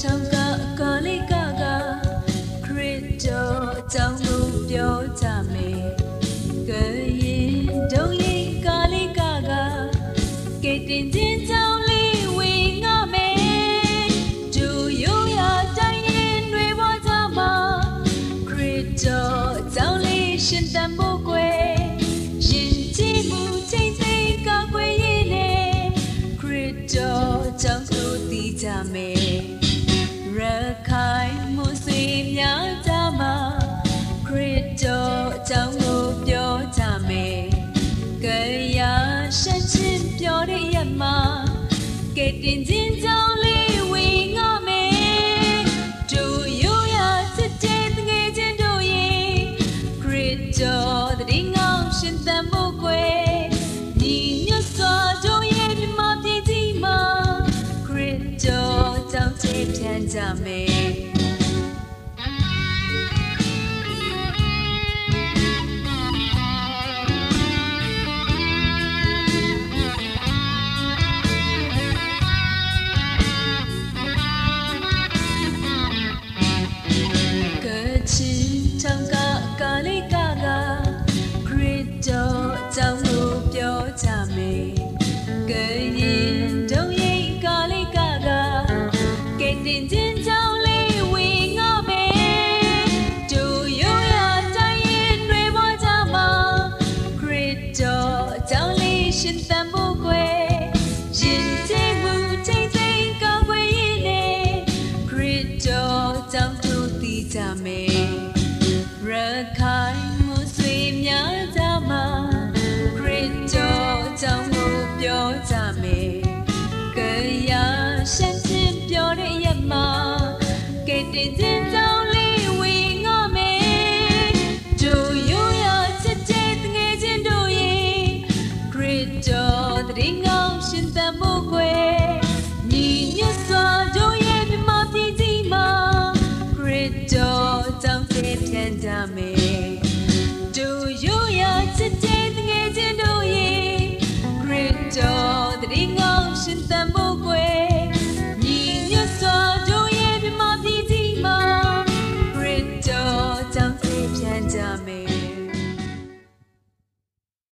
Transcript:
ချင်ထောင်ကအကလေးကကခရစ်တော်အကြောင်းကိုပြောကြမယ်ကရင်ဒုံရင်ကလေးကကကဲတင်ချင်းကြောင်းလေးဝင်ငါမယ်ဒူရိုးရတိုင်းရင်တွေပေါ်ကြမှာခရစ်တော်အကြောင်းလေးရှင်တန်ဖို့ကွယ်ရင်ကြည့်မှုချိန်ချိန်ကကွယ်ရင်နဲ့ခရစ်တော်အကြောင်းကိုသိကြမယ် ရခိုင်မှုစေများကြမှာခရစ်တော်အကြောင်းကိုပြောကြမယ်ကရာရှက်ချင်းပြောတဲ့ရမှာကဲတင်ချင်းကြော ကြော တော်အကြောင်းလေးရှင်သန်ဖို့ကွယ်ရင်ကျိမှုချိန်ချိန်ကောင်းွယ်ရင်နဲ့ခရစ်တော်အကြောင်းတို့သိကြမယ်ရခိုင်မှုဆွေများကြမှာခရစ်တော်အကြောင်းကိုပြောကြမယ်ကရာရှင်းချင်းပြောတဲ့ရမှာကဲတင်ချင်း တငယ်ချ